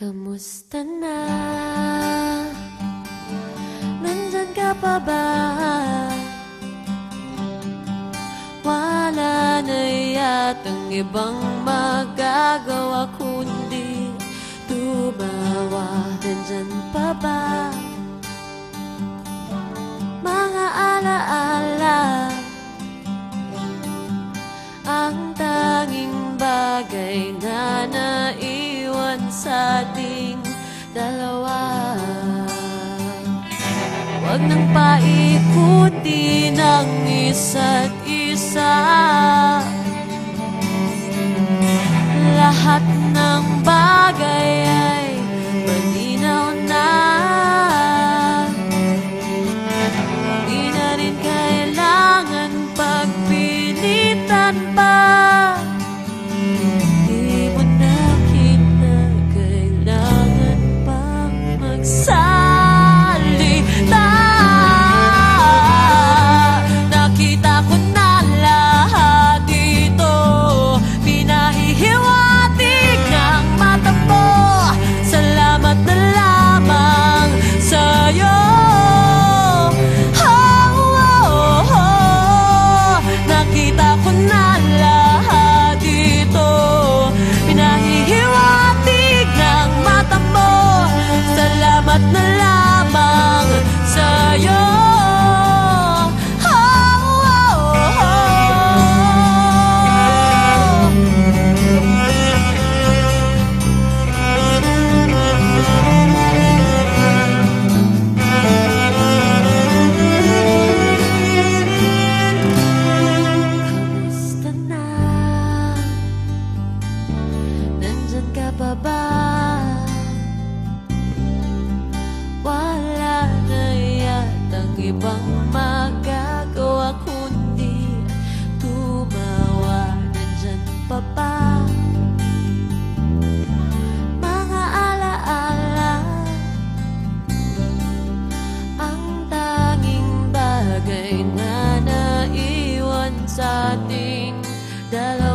Kamusta na? Nandyan ka pa ba? Wala na yatang ibang magagawa kundi tumawa Nandyan pa ba? Mga alaala Ang tanging bagay na sa ating dalawa. Huwag nang paikuti ng isa't isa. Lahat ng bagay sa ating dalawa.